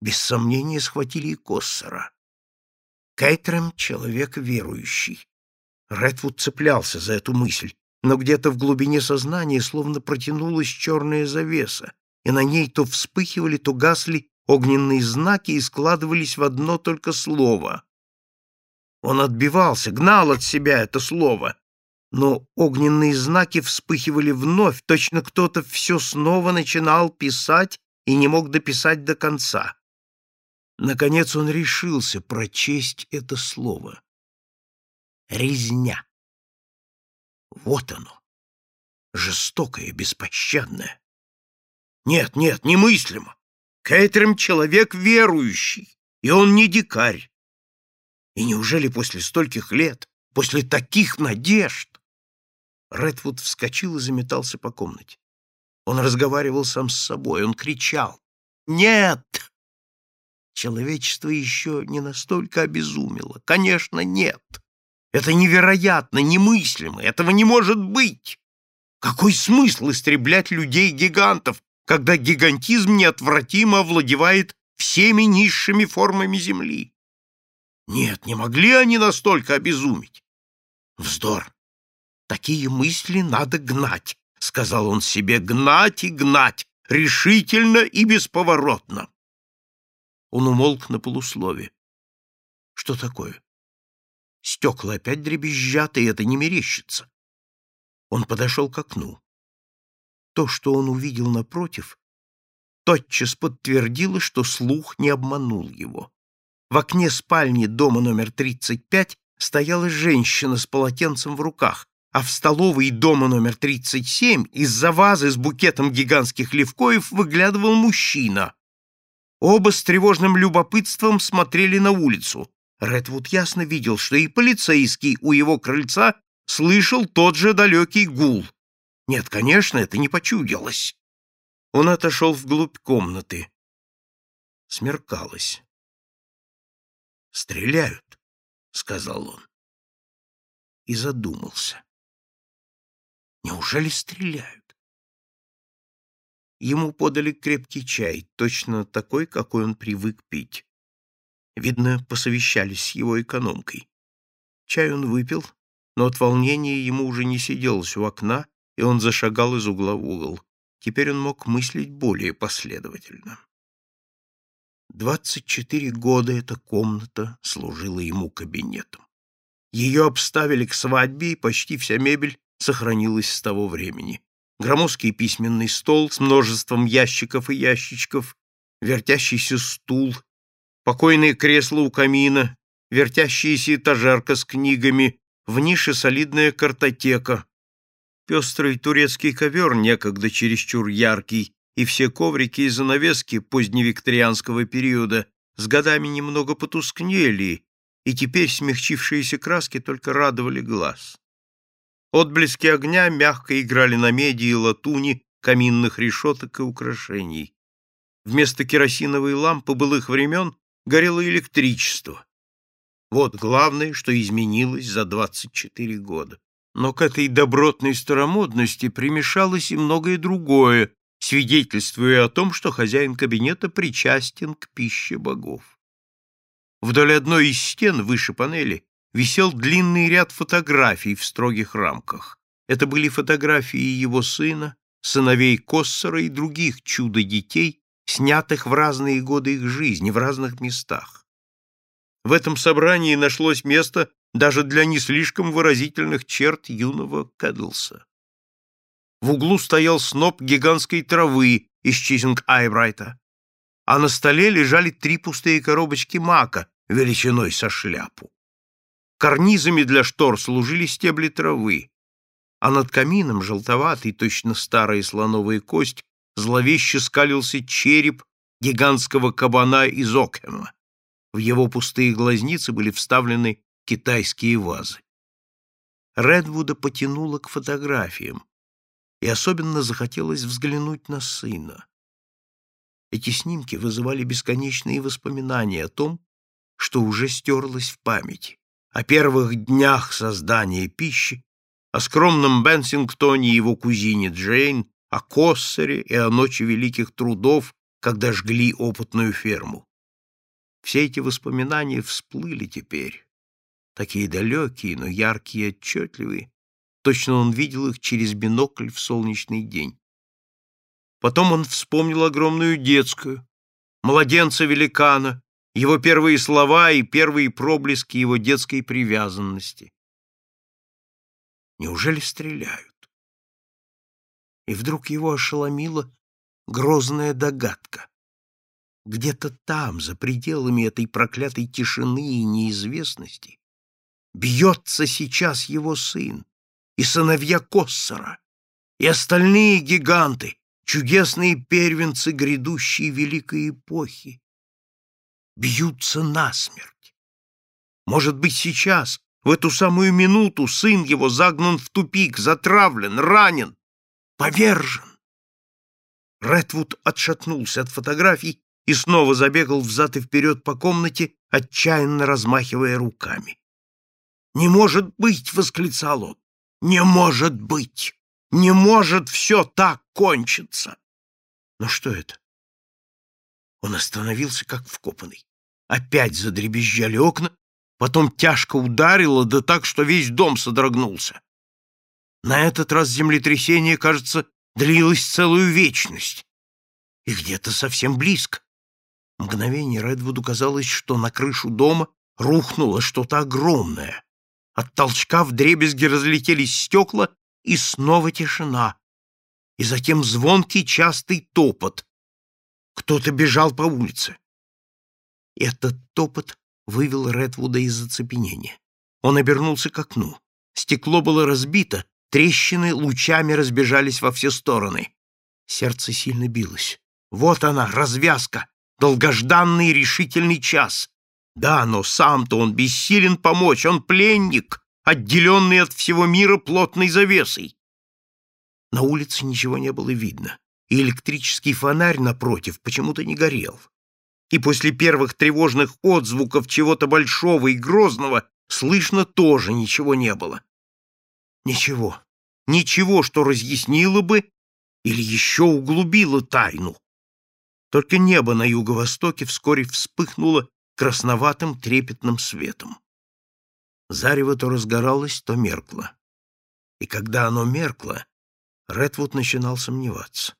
без сомнения схватили и Коссера. Кейтрем — человек верующий. Редвуд цеплялся за эту мысль, но где-то в глубине сознания словно протянулась черная завеса, и на ней то вспыхивали, то гасли огненные знаки и складывались в одно только слово. Он отбивался, гнал от себя это слово, но огненные знаки вспыхивали вновь, точно кто-то все снова начинал писать и не мог дописать до конца. Наконец он решился прочесть это слово. Резня. Вот оно. Жестокое, беспощадное. Нет, нет, немыслимо. Кэтрим — человек верующий, и он не дикарь. И неужели после стольких лет, после таких надежд? Редвуд вскочил и заметался по комнате. Он разговаривал сам с собой, он кричал. «Нет!» Человечество еще не настолько обезумело. Конечно, нет. Это невероятно, немыслимо, этого не может быть. Какой смысл истреблять людей-гигантов, когда гигантизм неотвратимо овладевает всеми низшими формами Земли? Нет, не могли они настолько обезумить. Вздор. Такие мысли надо гнать, — сказал он себе, — гнать и гнать, решительно и бесповоротно. Он умолк на полуслове. Что такое? Стекла опять дребезжат, и это не мерещится. Он подошел к окну. То, что он увидел напротив, тотчас подтвердило, что слух не обманул его. В окне спальни дома номер 35 стояла женщина с полотенцем в руках, а в столовой дома номер 37 из-за вазы с букетом гигантских левкоев выглядывал мужчина. Оба с тревожным любопытством смотрели на улицу. Редвуд ясно видел, что и полицейский у его крыльца слышал тот же далекий гул. Нет, конечно, это не почудилось. Он отошел вглубь комнаты. Смеркалось. «Стреляют», — сказал он. И задумался. Неужели стреляют? Ему подали крепкий чай, точно такой, какой он привык пить. Видно, посовещались с его экономкой. Чай он выпил, но от волнения ему уже не сиделось у окна, и он зашагал из угла в угол. Теперь он мог мыслить более последовательно. Двадцать четыре года эта комната служила ему кабинетом. Ее обставили к свадьбе, и почти вся мебель сохранилась с того времени. Громоздкий письменный стол с множеством ящиков и ящичков, вертящийся стул, покойное кресло у камина, вертящаяся этажерка с книгами, в нише солидная картотека, пестрый турецкий ковер, некогда чересчур яркий, и все коврики и занавески поздневикторианского периода с годами немного потускнели, и теперь смягчившиеся краски только радовали глаз. Отблески огня мягко играли на меди и латуни каминных решеток и украшений. Вместо керосиновой лампы былых времен горело электричество. Вот главное, что изменилось за 24 года. Но к этой добротной старомодности примешалось и многое другое, свидетельствуя о том, что хозяин кабинета причастен к пище богов. Вдоль одной из стен выше панели висел длинный ряд фотографий в строгих рамках. Это были фотографии его сына, сыновей Коссора и других чудо-детей, снятых в разные годы их жизни, в разных местах. В этом собрании нашлось место даже для не слишком выразительных черт юного Кэдлса. В углу стоял сноп гигантской травы из чизинг Айбрайта, а на столе лежали три пустые коробочки мака величиной со шляпу. Карнизами для штор служили стебли травы, а над камином, желтоватый, точно старая слоновая кость, зловеще скалился череп гигантского кабана из Окхема. В его пустые глазницы были вставлены китайские вазы. Редвуда потянуло к фотографиям, и особенно захотелось взглянуть на сына. Эти снимки вызывали бесконечные воспоминания о том, что уже стерлось в памяти о первых днях создания пищи, о скромном Бенсингтоне и его кузине Джейн, о Коссере и о ночи великих трудов, когда жгли опытную ферму. Все эти воспоминания всплыли теперь, такие далекие, но яркие и отчетливые. Точно он видел их через бинокль в солнечный день. Потом он вспомнил огромную детскую, младенца-великана, его первые слова и первые проблески его детской привязанности. Неужели стреляют? И вдруг его ошеломила грозная догадка. Где-то там, за пределами этой проклятой тишины и неизвестности, бьется сейчас его сын и сыновья Коссора, и остальные гиганты, чудесные первенцы грядущей великой эпохи. Бьются насмерть. Может быть, сейчас, в эту самую минуту, сын его загнан в тупик, затравлен, ранен, повержен. Редвуд отшатнулся от фотографий и снова забегал взад и вперед по комнате, отчаянно размахивая руками. «Не может быть!» — восклицал он. «Не может быть! Не может все так кончиться!» Но что это? Он остановился, как вкопанный. Опять задребезжали окна, потом тяжко ударило, да так, что весь дом содрогнулся. На этот раз землетрясение, кажется, длилось целую вечность. И где-то совсем близко. Мгновение Редвуду казалось, что на крышу дома рухнуло что-то огромное. От толчка в дребезги разлетелись стекла, и снова тишина. И затем звонкий частый топот. Кто-то бежал по улице. Этот топот вывел Редвуда из оцепенения. Он обернулся к окну. Стекло было разбито, трещины лучами разбежались во все стороны. Сердце сильно билось. Вот она, развязка долгожданный решительный час. Да, но сам-то он бессилен помочь, он пленник, отделенный от всего мира плотной завесой. На улице ничего не было видно, и электрический фонарь напротив почему-то не горел. И после первых тревожных отзвуков чего-то большого и грозного слышно тоже ничего не было. Ничего, ничего, что разъяснило бы или еще углубило тайну. Только небо на юго-востоке вскоре вспыхнуло красноватым трепетным светом. Зарево то разгоралось, то меркло. И когда оно меркло, Редвуд начинал сомневаться.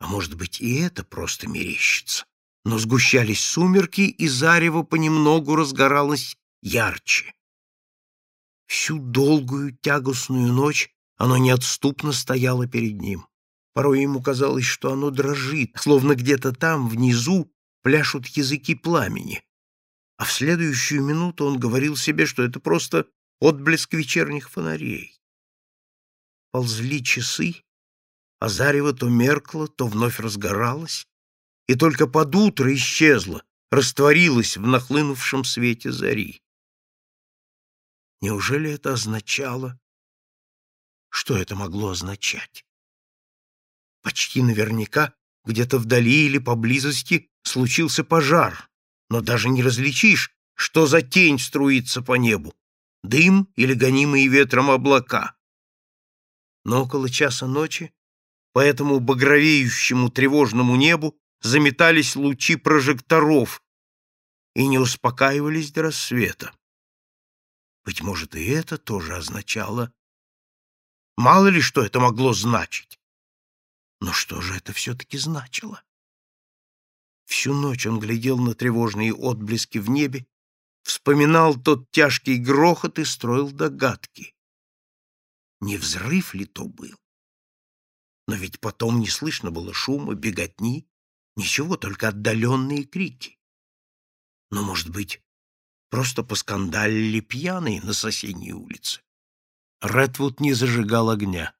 А может быть, и это просто мерещится. Но сгущались сумерки, и зарево понемногу разгоралось ярче. Всю долгую тягостную ночь оно неотступно стояло перед ним. Порой ему казалось, что оно дрожит, словно где-то там, внизу, пляшут языки пламени. А в следующую минуту он говорил себе, что это просто отблеск вечерних фонарей. Ползли часы, а зарево то меркло, то вновь разгоралось, и только под утро исчезло, растворилось в нахлынувшем свете зари. Неужели это означало? Что это могло означать? Почти наверняка где-то вдали или поблизости случился пожар, но даже не различишь, что за тень струится по небу, дым или гонимые ветром облака. Но около часа ночи по этому багровеющему тревожному небу заметались лучи прожекторов и не успокаивались до рассвета. Быть может, и это тоже означало... Мало ли что это могло значить. Но что же это все-таки значило? Всю ночь он глядел на тревожные отблески в небе, вспоминал тот тяжкий грохот и строил догадки. Не взрыв ли то был? Но ведь потом не слышно было шума, беготни, ничего, только отдаленные крики. Но, может быть, просто поскандалили пьяные на соседней улице? Редвуд не зажигал огня.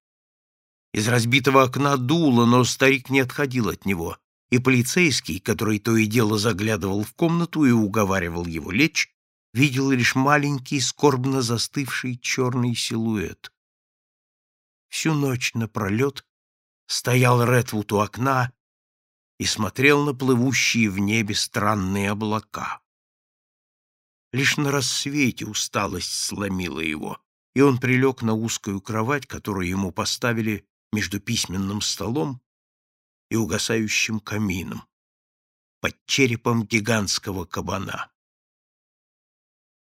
Из разбитого окна дуло, но старик не отходил от него, и полицейский, который то и дело заглядывал в комнату и уговаривал его лечь, видел лишь маленький, скорбно застывший черный силуэт. Всю ночь напролет стоял Редвуд у окна и смотрел на плывущие в небе странные облака. Лишь на рассвете усталость сломила его, и он прилег на узкую кровать, которую ему поставили между письменным столом и угасающим камином. под черепом гигантского кабана.